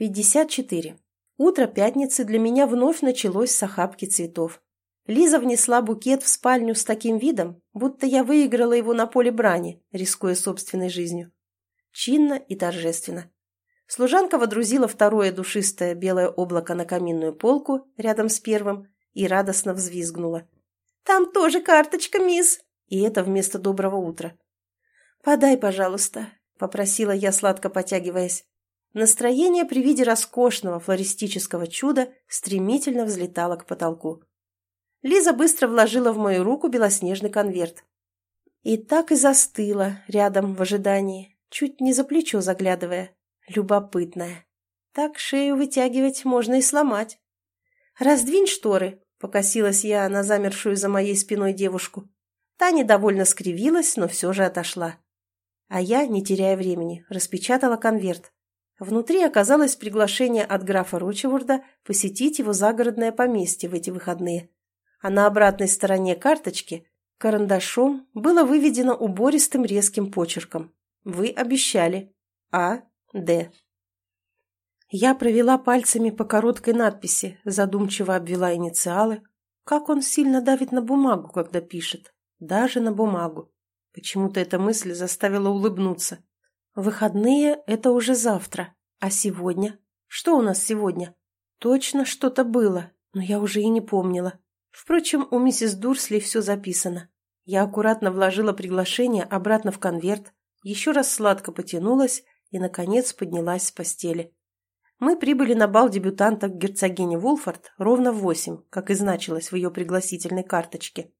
54. Утро пятницы для меня вновь началось с охапки цветов. Лиза внесла букет в спальню с таким видом, будто я выиграла его на поле брани, рискуя собственной жизнью. Чинно и торжественно. Служанка водрузила второе душистое белое облако на каминную полку рядом с первым и радостно взвизгнула. «Там тоже карточка, мисс!» И это вместо доброго утра. «Подай, пожалуйста», — попросила я, сладко потягиваясь. Настроение при виде роскошного флористического чуда стремительно взлетало к потолку. Лиза быстро вложила в мою руку белоснежный конверт. И так и застыла рядом в ожидании, чуть не за плечо заглядывая. Любопытная. Так шею вытягивать можно и сломать. «Раздвинь шторы», — покосилась я на замершую за моей спиной девушку. Та недовольно скривилась, но все же отошла. А я, не теряя времени, распечатала конверт. Внутри оказалось приглашение от графа Рочеворда посетить его загородное поместье в эти выходные. А на обратной стороне карточки карандашом было выведено убористым резким почерком. «Вы обещали. А. Д». Я провела пальцами по короткой надписи, задумчиво обвела инициалы. Как он сильно давит на бумагу, когда пишет. Даже на бумагу. Почему-то эта мысль заставила улыбнуться. Выходные — это уже завтра. А сегодня? Что у нас сегодня? Точно что-то было, но я уже и не помнила. Впрочем, у миссис Дурсли все записано. Я аккуратно вложила приглашение обратно в конверт, еще раз сладко потянулась и, наконец, поднялась с постели. Мы прибыли на бал дебютанта к герцогине Вулфорд ровно в восемь, как и значилось в ее пригласительной карточке.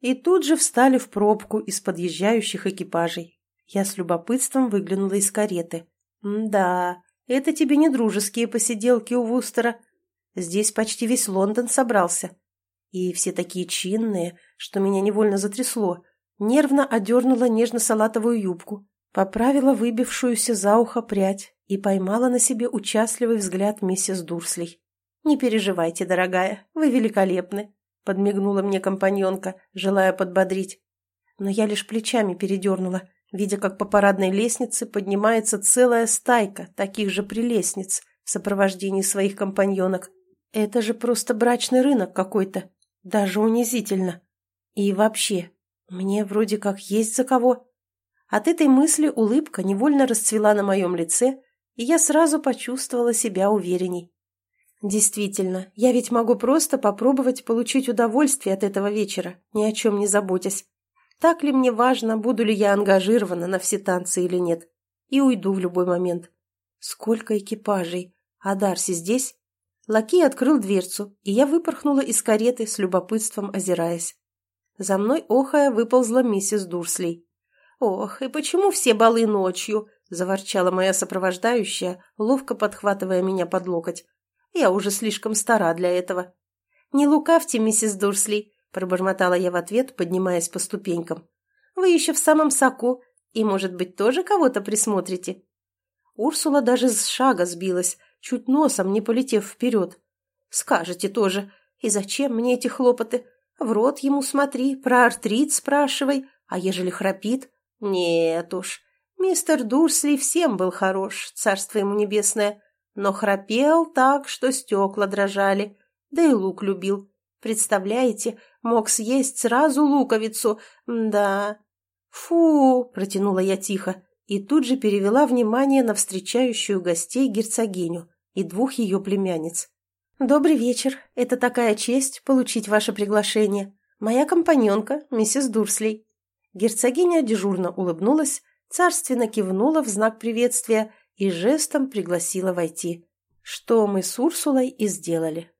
И тут же встали в пробку из подъезжающих экипажей. Я с любопытством выглянула из кареты. «Да, это тебе не дружеские посиделки у Вустера. Здесь почти весь Лондон собрался. И все такие чинные, что меня невольно затрясло. Нервно одернула нежно-салатовую юбку, поправила выбившуюся за ухо прядь и поймала на себе участливый взгляд миссис Дурслей. «Не переживайте, дорогая, вы великолепны», — подмигнула мне компаньонка, желая подбодрить. Но я лишь плечами передернула, видя, как по парадной лестнице поднимается целая стайка таких же прелестниц в сопровождении своих компаньонок. Это же просто брачный рынок какой-то, даже унизительно. И вообще, мне вроде как есть за кого. От этой мысли улыбка невольно расцвела на моем лице, и я сразу почувствовала себя уверенней. Действительно, я ведь могу просто попробовать получить удовольствие от этого вечера, ни о чем не заботясь. Так ли мне важно, буду ли я ангажирована на все танцы или нет. И уйду в любой момент. Сколько экипажей. А Дарси здесь? Лакей открыл дверцу, и я выпорхнула из кареты с любопытством озираясь. За мной охая выползла миссис Дурслей. «Ох, и почему все балы ночью?» – заворчала моя сопровождающая, ловко подхватывая меня под локоть. «Я уже слишком стара для этого». «Не лукавьте, миссис Дурсли, пробормотала я в ответ, поднимаясь по ступенькам. «Вы еще в самом соку, и, может быть, тоже кого-то присмотрите?» Урсула даже с шага сбилась, чуть носом не полетев вперед. «Скажете тоже. И зачем мне эти хлопоты? В рот ему смотри, про артрит спрашивай, а ежели храпит? Нет уж. Мистер Дурсли всем был хорош, царство ему небесное, но храпел так, что стекла дрожали, да и лук любил. Представляете, мог съесть сразу луковицу. Да. Фу, протянула я тихо и тут же перевела внимание на встречающую гостей герцогиню и двух ее племянниц. «Добрый вечер. Это такая честь получить ваше приглашение. Моя компаньонка, миссис Дурслей». Герцогиня дежурно улыбнулась, царственно кивнула в знак приветствия и жестом пригласила войти. Что мы с Урсулой и сделали.